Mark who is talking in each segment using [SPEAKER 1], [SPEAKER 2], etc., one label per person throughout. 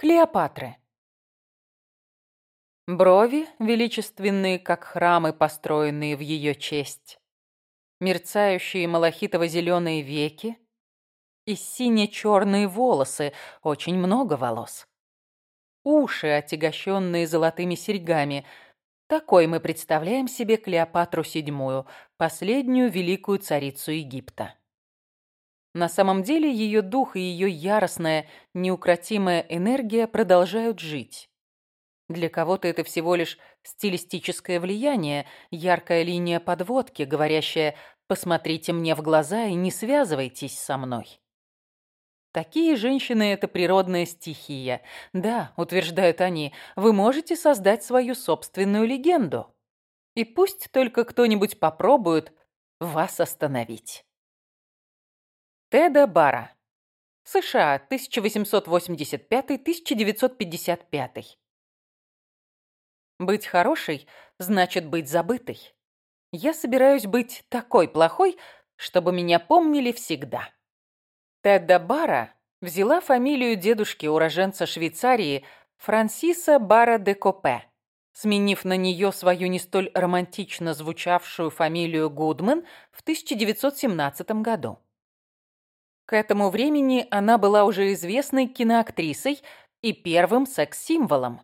[SPEAKER 1] Клеопатры. Брови, величественные, как храмы, построенные в ее честь, мерцающие малахитово-зеленые веки и сине-черные волосы, очень много волос. Уши, отягощенные золотыми серьгами. Такой мы представляем себе Клеопатру VII, последнюю великую царицу Египта. На самом деле ее дух и ее яростная, неукротимая энергия продолжают жить. Для кого-то это всего лишь стилистическое влияние, яркая линия подводки, говорящая «посмотрите мне в глаза и не связывайтесь со мной». Такие женщины – это природная стихия. Да, утверждают они, вы можете создать свою собственную легенду. И пусть только кто-нибудь попробует вас остановить. Теда Бара. США, 1885-1955. Быть хорошей значит быть забытой. Я собираюсь быть такой плохой, чтобы меня помнили всегда. Теда Бара взяла фамилию дедушки-уроженца Швейцарии Франсиса Бара де Копе, сменив на нее свою не столь романтично звучавшую фамилию Гудман в 1917 году. К этому времени она была уже известной киноактрисой и первым секс-символом.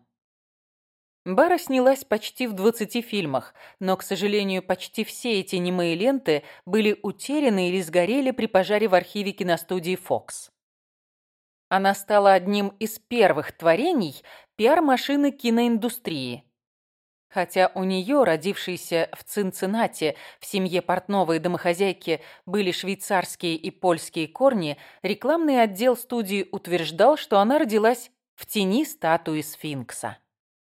[SPEAKER 1] Бара снялась почти в 20 фильмах, но, к сожалению, почти все эти немые ленты были утеряны или сгорели при пожаре в архиве киностудии Fox. Она стала одним из первых творений пиар-машины киноиндустрии – Хотя у нее, родившейся в Цинциннате, в семье портного и домохозяйки были швейцарские и польские корни, рекламный отдел студии утверждал, что она родилась в тени статуи сфинкса.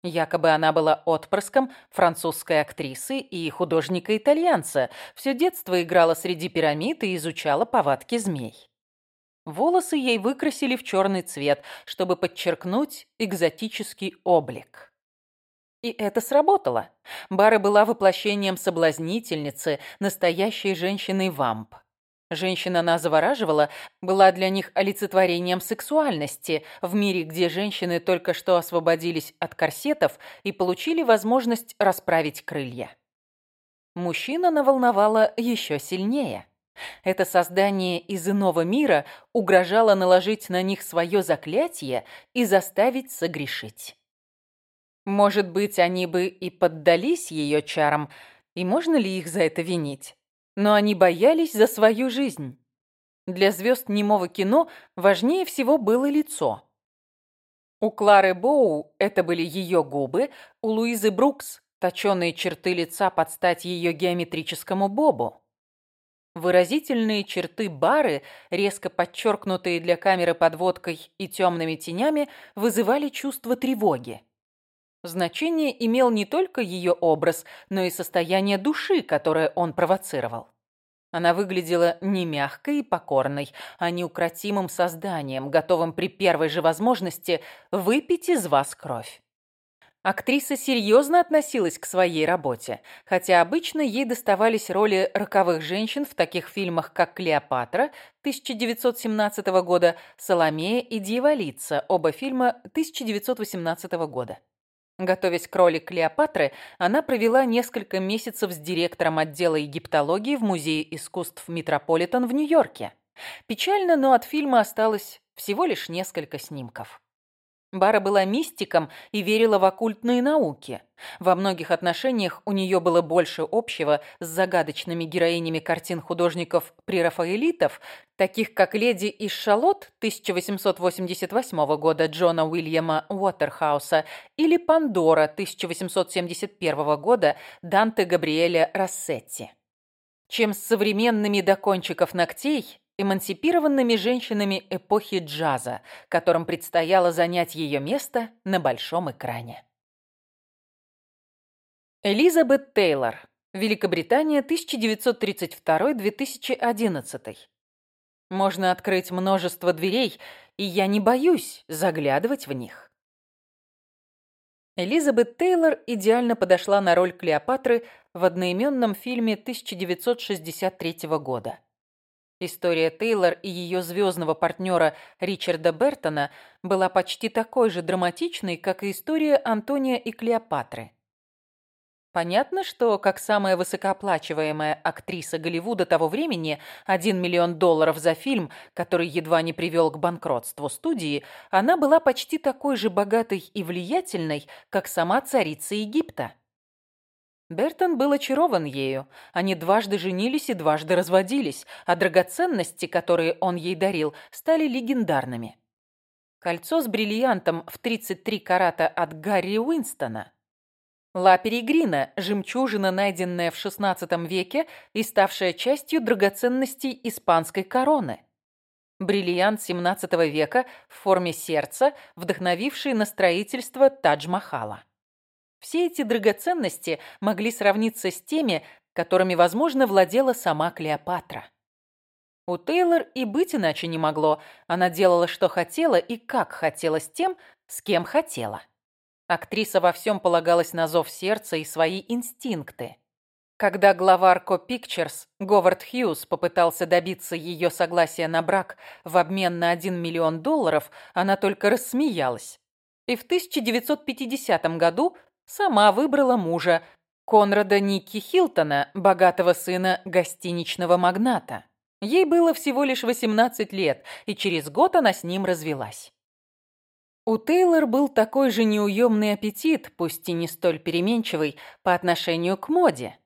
[SPEAKER 1] Якобы она была отпрыском французской актрисы и художника-итальянца, все детство играла среди пирамид и изучала повадки змей. Волосы ей выкрасили в черный цвет, чтобы подчеркнуть экзотический облик. И это сработало. Бара была воплощением соблазнительницы, настоящей женщины-вамп. Женщина она завораживала, была для них олицетворением сексуальности в мире, где женщины только что освободились от корсетов и получили возможность расправить крылья. Мужчина наволновала еще сильнее. Это создание из иного мира угрожало наложить на них свое заклятие и заставить согрешить. Может быть, они бы и поддались ее чарам, и можно ли их за это винить? Но они боялись за свою жизнь. Для звезд немого кино важнее всего было лицо. У Клары Боу это были ее губы, у Луизы Брукс – точеные черты лица под стать ее геометрическому бобу. Выразительные черты бары, резко подчеркнутые для камеры подводкой и темными тенями, вызывали чувство тревоги. Значение имел не только ее образ, но и состояние души, которое он провоцировал. Она выглядела не мягкой и покорной, а неукротимым созданием, готовым при первой же возможности выпить из вас кровь. Актриса серьезно относилась к своей работе, хотя обычно ей доставались роли роковых женщин в таких фильмах, как «Клеопатра» 1917 года, «Соломея» и «Дьяволица», оба фильма 1918 года. Готовясь к роли Клеопатры, она провела несколько месяцев с директором отдела египтологии в Музее искусств «Метрополитен» в Нью-Йорке. Печально, но от фильма осталось всего лишь несколько снимков. Бара была мистиком и верила в оккультные науки. Во многих отношениях у нее было больше общего с загадочными героинями картин художников прерафаэлитов, таких как «Леди из Шалот» 1888 года Джона Уильяма Уотерхауса или «Пандора» 1871 года Данте Габриэля Рассетти чем с современными до кончиков ногтей эмансипированными женщинами эпохи джаза, которым предстояло занять ее место на большом экране. Элизабет Тейлор. Великобритания, 1932-2011. Можно открыть множество дверей, и я не боюсь заглядывать в них. Элизабет Тейлор идеально подошла на роль Клеопатры в одноименном фильме 1963 года. История Тейлор и ее звездного партнера Ричарда Бертона была почти такой же драматичной, как и история Антония и Клеопатры. Понятно, что как самая высокооплачиваемая актриса Голливуда того времени, 1 миллион долларов за фильм, который едва не привел к банкротству студии, она была почти такой же богатой и влиятельной, как сама царица Египта. Бертон был очарован ею. Они дважды женились и дважды разводились, а драгоценности, которые он ей дарил, стали легендарными. Кольцо с бриллиантом в 33 карата от Гарри Уинстона. Ла Перегрина – жемчужина, найденная в XVI веке и ставшая частью драгоценностей испанской короны. Бриллиант XVII века в форме сердца, вдохновивший на строительство Тадж-Махала. Все эти драгоценности могли сравниться с теми, которыми, возможно, владела сама Клеопатра. У Тейлор и быть иначе не могло. Она делала, что хотела и как хотела с тем, с кем хотела. Актриса во всем полагалась на зов сердца и свои инстинкты. Когда глава Арко Пикчерс, Говард Хьюз попытался добиться ее согласия на брак в обмен на 1 миллион долларов, она только рассмеялась. И в 1950 году сама выбрала мужа, Конрада Никки Хилтона, богатого сына гостиничного магната. Ей было всего лишь 18 лет, и через год она с ним развелась. У Тейлор был такой же неуемный аппетит, пусть и не столь переменчивый, по отношению к моде.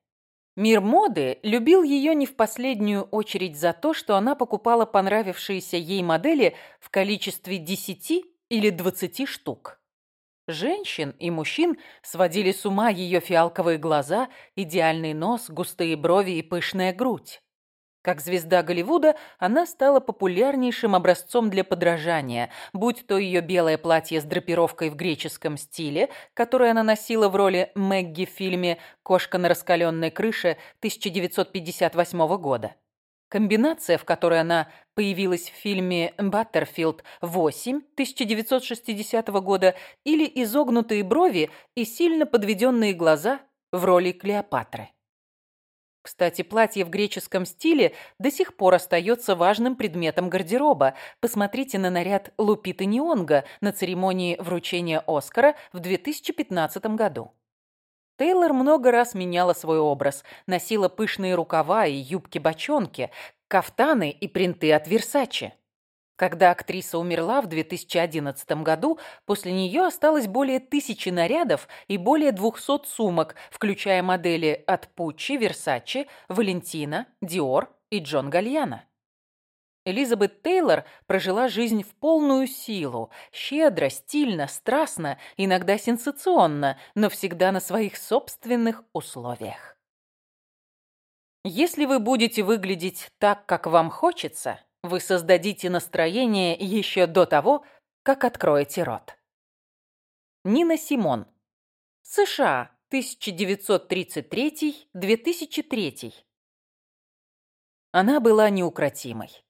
[SPEAKER 1] Мир моды любил ее не в последнюю очередь за то, что она покупала понравившиеся ей модели в количестве 10 или 20 штук. Женщин и мужчин сводили с ума ее фиалковые глаза, идеальный нос, густые брови и пышная грудь. Как звезда Голливуда, она стала популярнейшим образцом для подражания, будь то ее белое платье с драпировкой в греческом стиле, которое она носила в роли Мэгги в фильме «Кошка на раскаленной крыше» 1958 года. Комбинация, в которой она появилась в фильме «Баттерфилд 8» 1960 года, или изогнутые брови и сильно подведенные глаза в роли Клеопатры. Кстати, платье в греческом стиле до сих пор остается важным предметом гардероба. Посмотрите на наряд Лупиты Неонга на церемонии вручения Оскара в 2015 году. Тейлор много раз меняла свой образ, носила пышные рукава и юбки-бочонки, кафтаны и принты от Версачи. Когда актриса умерла в 2011 году, после нее осталось более тысячи нарядов и более 200 сумок, включая модели от Пуччи, Версачи, Валентина, Диор и Джон Гальяна. Элизабет Тейлор прожила жизнь в полную силу, щедро, стильно, страстно, иногда сенсационно, но всегда на своих собственных условиях. Если вы будете выглядеть так, как вам хочется, вы создадите настроение еще до того, как откроете рот. Нина Симон. США, 1933-2003. Она была неукротимой.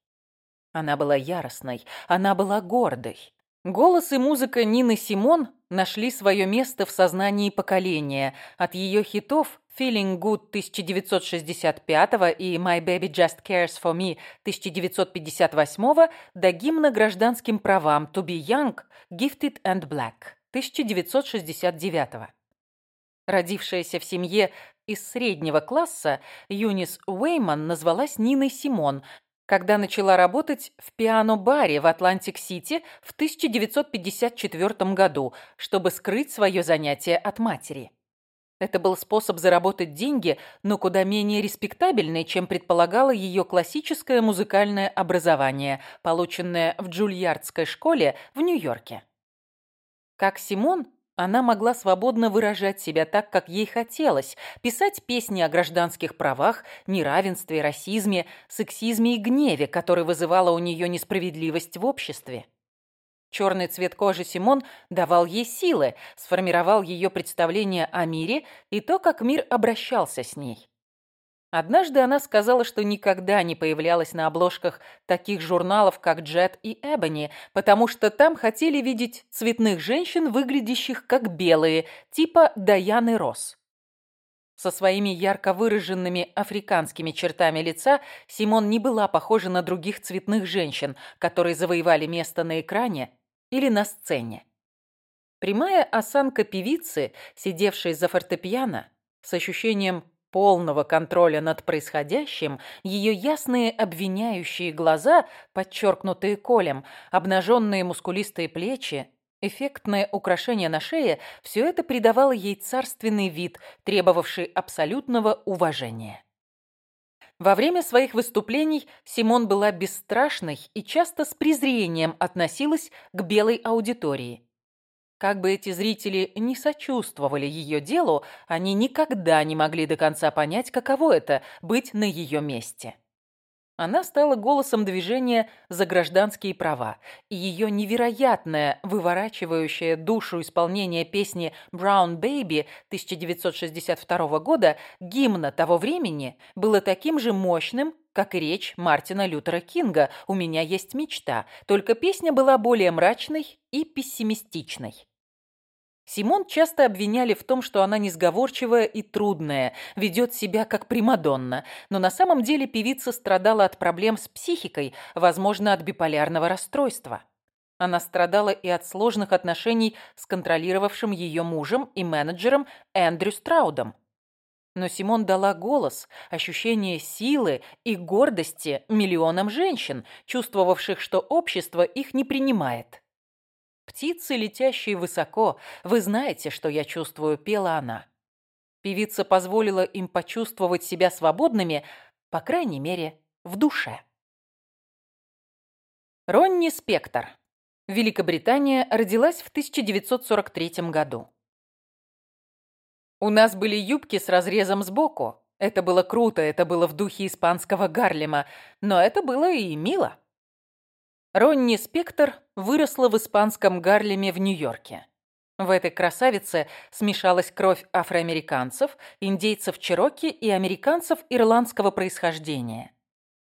[SPEAKER 1] Она была яростной, она была гордой. Голос и музыка Нины Симон нашли свое место в сознании поколения. От ее хитов «Feeling Good» 1965 и «My Baby Just Cares For Me» 1958 до гимна гражданским правам «To Be Young, Gifted and Black» 1969. Родившаяся в семье из среднего класса, Юнис Уэйман назвалась Ниной Симон, когда начала работать в пиано-баре в Атлантик-Сити в 1954 году, чтобы скрыть свое занятие от матери. Это был способ заработать деньги, но куда менее респектабельный, чем предполагало ее классическое музыкальное образование, полученное в Джульярдской школе в Нью-Йорке. Как Симон, она могла свободно выражать себя так, как ей хотелось, писать песни о гражданских правах, неравенстве, расизме, сексизме и гневе, который вызывала у нее несправедливость в обществе. Черный цвет кожи Симон давал ей силы, сформировал ее представление о мире и то, как мир обращался с ней. Однажды она сказала, что никогда не появлялась на обложках таких журналов, как «Джет» и «Эбони», потому что там хотели видеть цветных женщин, выглядящих как белые, типа Даяны Росс. Со своими ярко выраженными африканскими чертами лица Симон не была похожа на других цветных женщин, которые завоевали место на экране или на сцене. Прямая осанка певицы, сидевшей за фортепиано, с ощущением полного контроля над происходящим, ее ясные обвиняющие глаза, подчеркнутые колем, обнаженные мускулистые плечи, эффектное украшение на шее – все это придавало ей царственный вид, требовавший абсолютного уважения. Во время своих выступлений Симон была бесстрашной и часто с презрением относилась к белой аудитории – как бы эти зрители не сочувствовали ее делу, они никогда не могли до конца понять, каково это – быть на ее месте. Она стала голосом движения за гражданские права, и ее невероятное, выворачивающее душу исполнение песни «Brown Baby» 1962 года, гимна того времени, было таким же мощным, как и речь Мартина Лютера Кинга «У меня есть мечта», только песня была более мрачной и пессимистичной. Симон часто обвиняли в том, что она несговорчивая и трудная, ведет себя как Примадонна, но на самом деле певица страдала от проблем с психикой, возможно, от биполярного расстройства. Она страдала и от сложных отношений с контролировавшим ее мужем и менеджером Эндрю Страудом. Но Симон дала голос, ощущение силы и гордости миллионам женщин, чувствовавших, что общество их не принимает. Птицы, летящие высоко, вы знаете, что я чувствую, пела она. Певица позволила им почувствовать себя свободными, по крайней мере, в душе. Ронни Спектор. Великобритания родилась в 1943 году. У нас были юбки с разрезом сбоку. Это было круто, это было в духе испанского Гарлема, но это было и мило. Ронни Спектр выросла в испанском Гарлеме в Нью-Йорке. В этой красавице смешалась кровь афроамериканцев, индейцев чироки и американцев ирландского происхождения.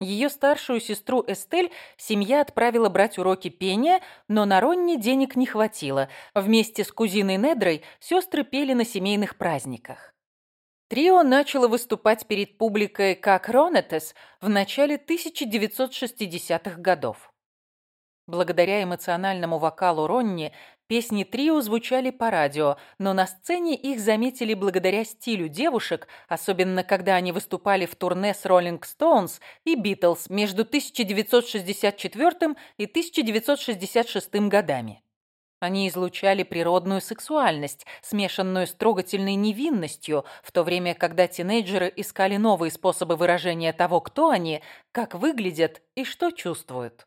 [SPEAKER 1] Ее старшую сестру Эстель семья отправила брать уроки пения, но на Ронни денег не хватило. Вместе с кузиной Недрой сестры пели на семейных праздниках. Трио начало выступать перед публикой как Ронетес в начале 1960-х годов. Благодаря эмоциональному вокалу Ронни песни трио звучали по радио, но на сцене их заметили благодаря стилю девушек, особенно когда они выступали в турне с Rolling Stones и Beatles между 1964 и 1966 годами. Они излучали природную сексуальность, смешанную с трогательной невинностью, в то время, когда тинейджеры искали новые способы выражения того, кто они, как выглядят и что чувствуют.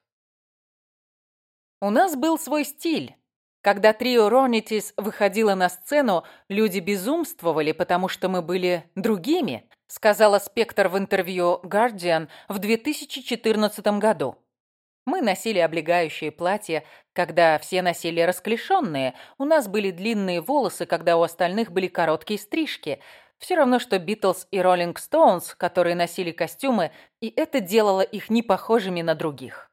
[SPEAKER 1] У нас был свой стиль. Когда трио Ронитис выходило на сцену, люди безумствовали, потому что мы были другими, сказала Спектр в интервью Guardian в 2014 году. Мы носили облегающие платья, когда все носили расклешенные. У нас были длинные волосы, когда у остальных были короткие стрижки. Все равно, что Битлз и Роллинг Стоунс, которые носили костюмы, и это делало их не похожими на других.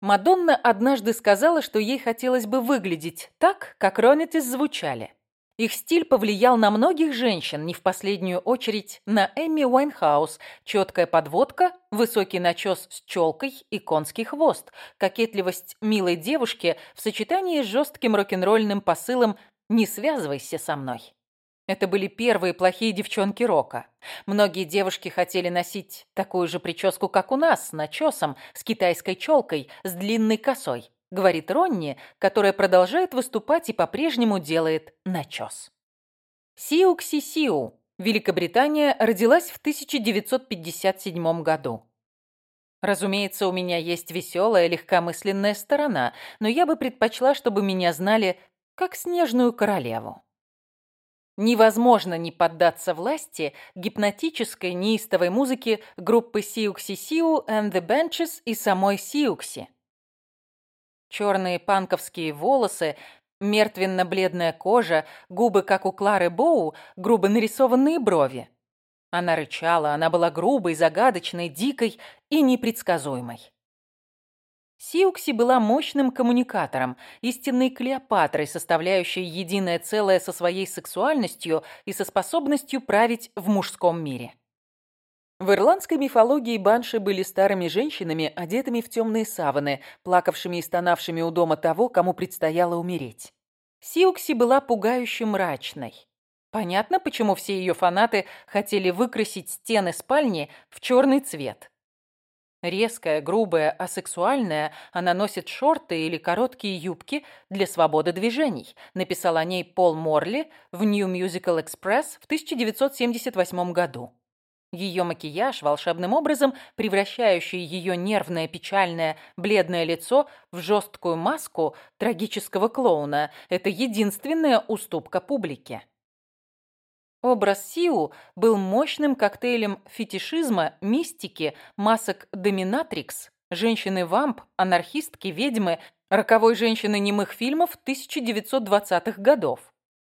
[SPEAKER 1] Мадонна однажды сказала, что ей хотелось бы выглядеть так, как Ронетис звучали. Их стиль повлиял на многих женщин, не в последнюю очередь на Эми Уайнхаус. Четкая подводка, высокий начес с челкой и конский хвост. Кокетливость милой девушки в сочетании с жестким рок-н-ролльным посылом «Не связывайся со мной». Это были первые плохие девчонки Рока. Многие девушки хотели носить такую же прическу, как у нас, с начесом, с китайской челкой, с длинной косой, говорит Ронни, которая продолжает выступать и по-прежнему делает начес. Сиукси Сиу, Великобритания, родилась в 1957 году. Разумеется, у меня есть веселая, легкомысленная сторона, но я бы предпочла, чтобы меня знали как снежную королеву. Невозможно не поддаться власти гипнотической неистовой музыки группы Сиукси Сиу and the Benches и самой Сиукси. Черные панковские волосы, мертвенно-бледная кожа, губы, как у Клары Боу, грубо нарисованные брови. Она рычала, она была грубой, загадочной, дикой и непредсказуемой. Сиукси была мощным коммуникатором, истинной Клеопатрой, составляющей единое целое со своей сексуальностью и со способностью править в мужском мире. В ирландской мифологии банши были старыми женщинами, одетыми в темные саваны, плакавшими и стонавшими у дома того, кому предстояло умереть. Сиукси была пугающе мрачной. Понятно, почему все ее фанаты хотели выкрасить стены спальни в черный цвет. Резкая, грубая, асексуальная, она носит шорты или короткие юбки для свободы движений. Написал о ней Пол Морли в New Musical Express в 1978 году. Ее макияж, волшебным образом превращающий ее нервное, печальное, бледное лицо в жесткую маску трагического клоуна, это единственная уступка публике. Образ Сиу был мощным коктейлем фетишизма, мистики, масок доминатрикс, женщины-вамп, анархистки, ведьмы, роковой женщины немых фильмов 1920-х годов.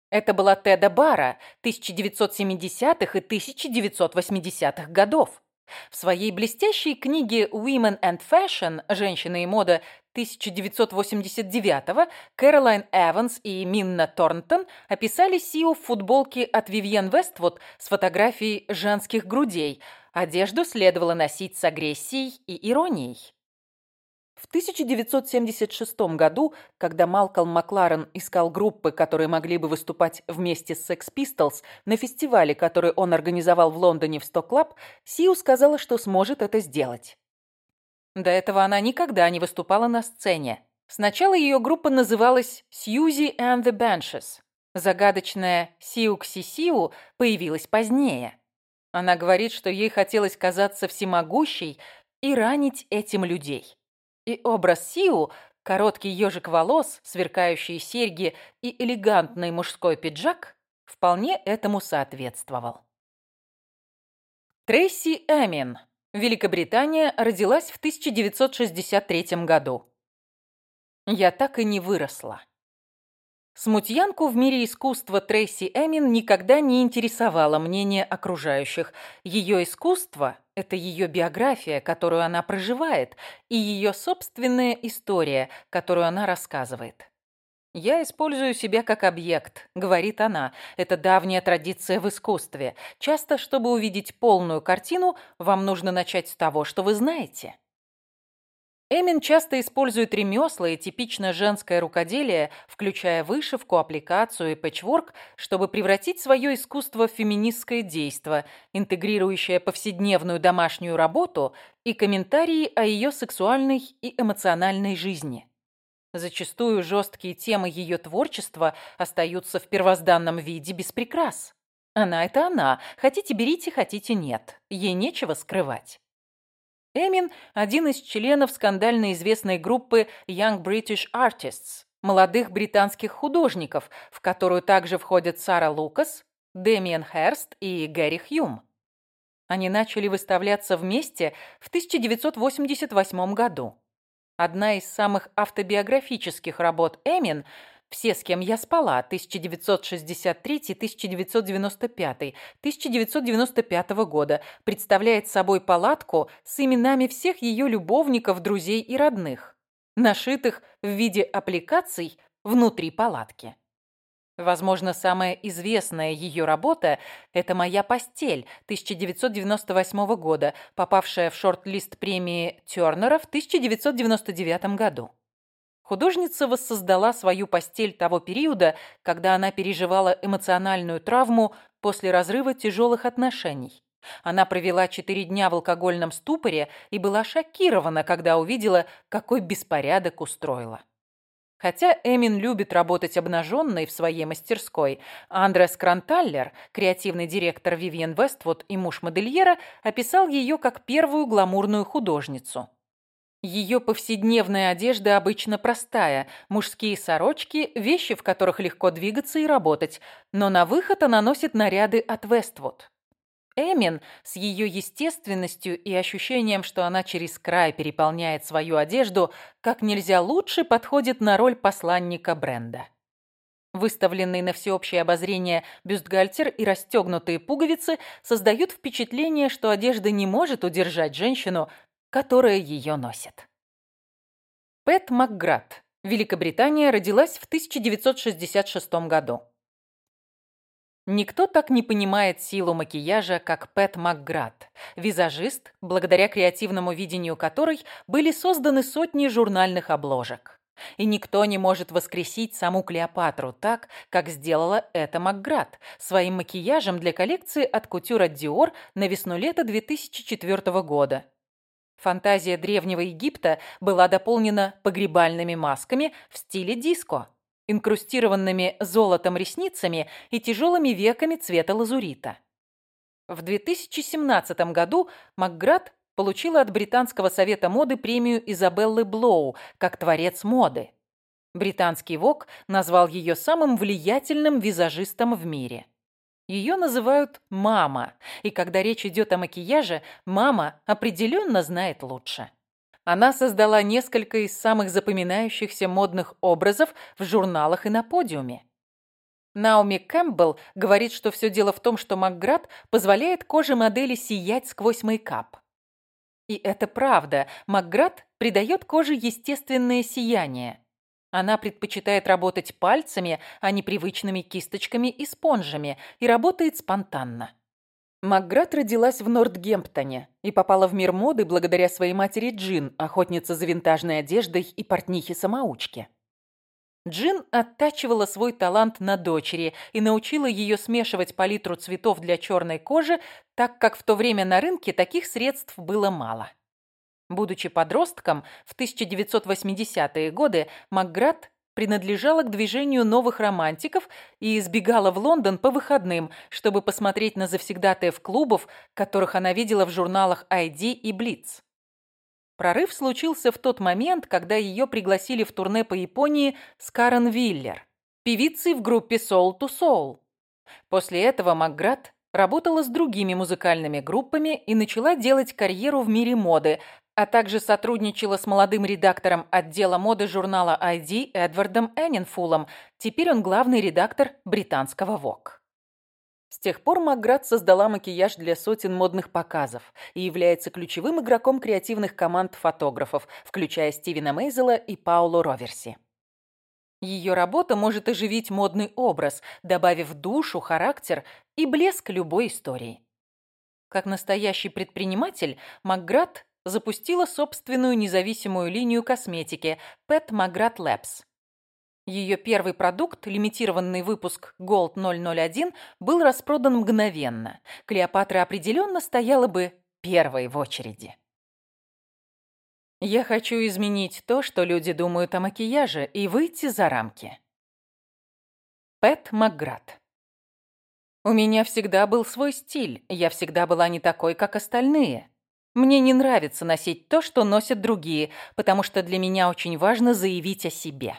[SPEAKER 1] Это была Теда Бара 1970-х и 1980-х годов. В своей блестящей книге «Women and Fashion. Женщины и мода» 1989 Кэролайн Эванс и Минна Торнтон описали Сиу в футболке от Вивьен Вествуд с фотографией женских грудей. Одежду следовало носить с агрессией и иронией. В 1976 году, когда Малкольм Макларен искал группы, которые могли бы выступать вместе с Sex Pistols на фестивале, который он организовал в Лондоне в Стоклаб, Сиу сказала, что сможет это сделать. До этого она никогда не выступала на сцене. Сначала ее группа называлась «Сьюзи and the Benches». Загадочная «Сиукси Сиу» появилась позднее. Она говорит, что ей хотелось казаться всемогущей и ранить этим людей. И образ Сиу – короткий ежик волос, сверкающие серьги и элегантный мужской пиджак – вполне этому соответствовал. Трейси Эмин, Великобритания, родилась в 1963 году. Я так и не выросла. Смутьянку в мире искусства Трейси Эмин никогда не интересовало мнение окружающих. Ее искусство это ее биография, которую она проживает, и ее собственная история, которую она рассказывает. «Я использую себя как объект», — говорит она. «Это давняя традиция в искусстве. Часто, чтобы увидеть полную картину, вам нужно начать с того, что вы знаете». Эмин часто использует ремесла и типично женское рукоделие, включая вышивку, аппликацию и пэтчворк, чтобы превратить свое искусство в феминистское действо, интегрирующее повседневную домашнюю работу и комментарии о ее сексуальной и эмоциональной жизни. Зачастую жесткие темы ее творчества остаются в первозданном виде без прикрас. Она – это она. Хотите – берите, хотите – нет. Ей нечего скрывать. Эмин – один из членов скандально известной группы Young British Artists, молодых британских художников, в которую также входят Сара Лукас, Дэмиен Херст и Гэри Хьюм. Они начали выставляться вместе в 1988 году. Одна из самых автобиографических работ Эмин все, с кем я спала, 1963-1995, 1995 года, представляет собой палатку с именами всех ее любовников, друзей и родных, нашитых в виде аппликаций внутри палатки. Возможно, самая известная ее работа – это «Моя постель» 1998 года, попавшая в шорт-лист премии Тернера в 1999 году. Художница воссоздала свою постель того периода, когда она переживала эмоциональную травму после разрыва тяжелых отношений. Она провела четыре дня в алкогольном ступоре и была шокирована, когда увидела, какой беспорядок устроила. Хотя Эмин любит работать обнаженной в своей мастерской, Андрес Кранталлер, креативный директор Вивьен Вествуд и муж модельера, описал ее как первую гламурную художницу. Ее повседневная одежда обычно простая, мужские сорочки, вещи, в которых легко двигаться и работать, но на выход она носит наряды от Вествуд. Эмин с ее естественностью и ощущением, что она через край переполняет свою одежду, как нельзя лучше подходит на роль посланника бренда. Выставленный на всеобщее обозрение бюстгальтер и расстегнутые пуговицы создают впечатление, что одежда не может удержать женщину которая ее носит. Пэт Макград, Великобритания, родилась в 1966 году. Никто так не понимает силу макияжа, как Пэт Макград, визажист, благодаря креативному видению которой были созданы сотни журнальных обложек. И никто не может воскресить саму Клеопатру так, как сделала это Макград своим макияжем для коллекции от кутюра Диор на весну лета 2004 года. Фантазия древнего Египта была дополнена погребальными масками в стиле диско, инкрустированными золотом ресницами и тяжелыми веками цвета лазурита. В 2017 году Макград получила от Британского совета моды премию Изабеллы Блоу как творец моды. Британский ВОК назвал ее самым влиятельным визажистом в мире. Ее называют «мама», и когда речь идет о макияже, мама определенно знает лучше. Она создала несколько из самых запоминающихся модных образов в журналах и на подиуме. Наоми Кэмпбелл говорит, что все дело в том, что Макград позволяет коже модели сиять сквозь мейкап. И это правда. Макград придает коже естественное сияние. Она предпочитает работать пальцами, а не привычными кисточками и спонжами, и работает спонтанно. Макград родилась в Нортгемптоне и попала в мир моды благодаря своей матери Джин, охотнице за винтажной одеждой и портнихе-самоучке. Джин оттачивала свой талант на дочери и научила ее смешивать палитру цветов для черной кожи, так как в то время на рынке таких средств было мало. Будучи подростком, в 1980-е годы Макград принадлежала к движению новых романтиков и избегала в Лондон по выходным, чтобы посмотреть на завсегдатаев клубов, которых она видела в журналах ID и Blitz. Прорыв случился в тот момент, когда ее пригласили в турне по Японии с Карен Виллер, певицей в группе Soul to Soul. После этого Макград работала с другими музыкальными группами и начала делать карьеру в мире моды, а также сотрудничала с молодым редактором отдела моды журнала ID Эдвардом Эннинфулом. Теперь он главный редактор британского Vogue. С тех пор Макград создала макияж для сотен модных показов и является ключевым игроком креативных команд фотографов, включая Стивена Мейзела и Пауло Роверси. Ее работа может оживить модный образ, добавив душу, характер и блеск любой истории. Как настоящий предприниматель, Макград запустила собственную независимую линию косметики Pet Magrat Labs. Ее первый продукт, лимитированный выпуск Gold 001, был распродан мгновенно. Клеопатра определенно стояла бы первой в очереди. Я хочу изменить то, что люди думают о макияже, и выйти за рамки. Пэт Макград. У меня всегда был свой стиль, я всегда была не такой, как остальные. Мне не нравится носить то, что носят другие, потому что для меня очень важно заявить о себе.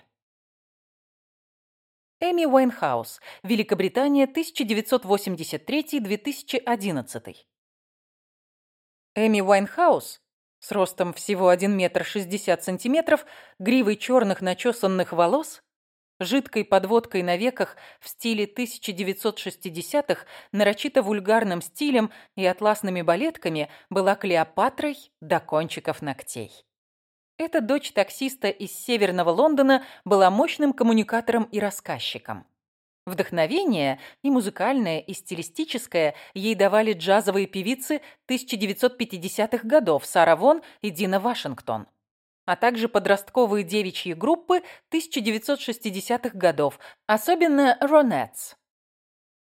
[SPEAKER 1] Эми Уайнхаус, Великобритания, 1983-2011. Эми Уайнхаус с ростом всего 1 метр 60 сантиметров, гривой черных начесанных волос, жидкой подводкой на веках в стиле 1960-х, нарочито вульгарным стилем и атласными балетками была Клеопатрой до кончиков ногтей. Эта дочь таксиста из северного Лондона была мощным коммуникатором и рассказчиком. Вдохновение и музыкальное, и стилистическое ей давали джазовые певицы 1950-х годов Сара Вон и Дина Вашингтон – а также подростковые девичьи группы 1960-х годов, особенно «Ронетс».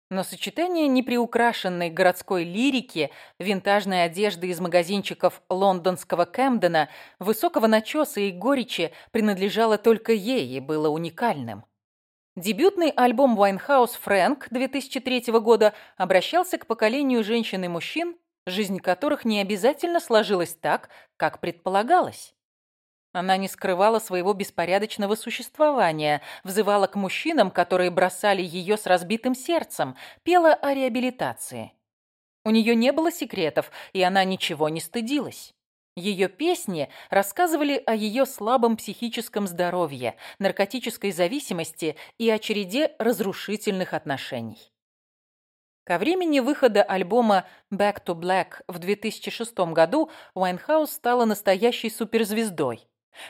[SPEAKER 1] Но сочетание неприукрашенной городской лирики, винтажной одежды из магазинчиков лондонского Кэмдена, высокого начеса и горечи принадлежало только ей и было уникальным. Дебютный альбом Winehouse «Фрэнк» 2003 года обращался к поколению женщин и мужчин, жизнь которых не обязательно сложилась так, как предполагалось. Она не скрывала своего беспорядочного существования, взывала к мужчинам, которые бросали ее с разбитым сердцем, пела о реабилитации. У нее не было секретов, и она ничего не стыдилась. Ее песни рассказывали о ее слабом психическом здоровье, наркотической зависимости и о разрушительных отношений. Ко времени выхода альбома «Back to Black» в 2006 году Уайнхаус стала настоящей суперзвездой.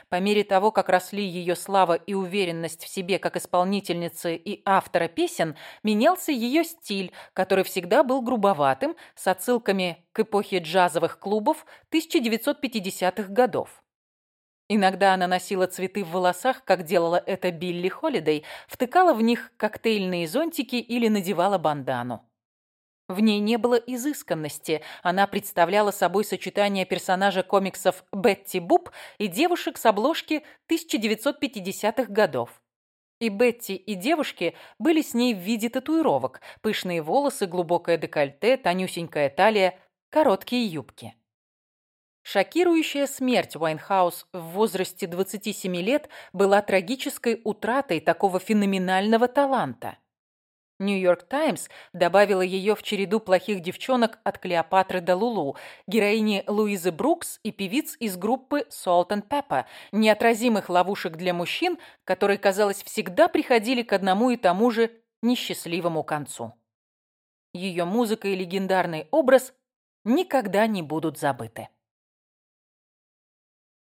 [SPEAKER 1] По мере того, как росли ее слава и уверенность в себе как исполнительницы и автора песен, менялся ее стиль, который всегда был грубоватым, с отсылками к эпохе джазовых клубов 1950-х годов. Иногда она носила цветы в волосах, как делала это Билли Холидей, втыкала в них коктейльные зонтики или надевала бандану. В ней не было изысканности. Она представляла собой сочетание персонажа комиксов Бетти Буб и девушек с обложки 1950-х годов. И Бетти, и девушки были с ней в виде татуировок. Пышные волосы, глубокое декольте, тонюсенькая талия, короткие юбки. Шокирующая смерть Уайнхаус в возрасте 27 лет была трагической утратой такого феноменального таланта. «Нью-Йорк Таймс» добавила ее в череду плохих девчонок от Клеопатры до Лулу, героини Луизы Брукс и певиц из группы Salt and Pepper, неотразимых ловушек для мужчин, которые, казалось, всегда приходили к одному и тому же несчастливому концу. Ее музыка и легендарный образ никогда не будут забыты.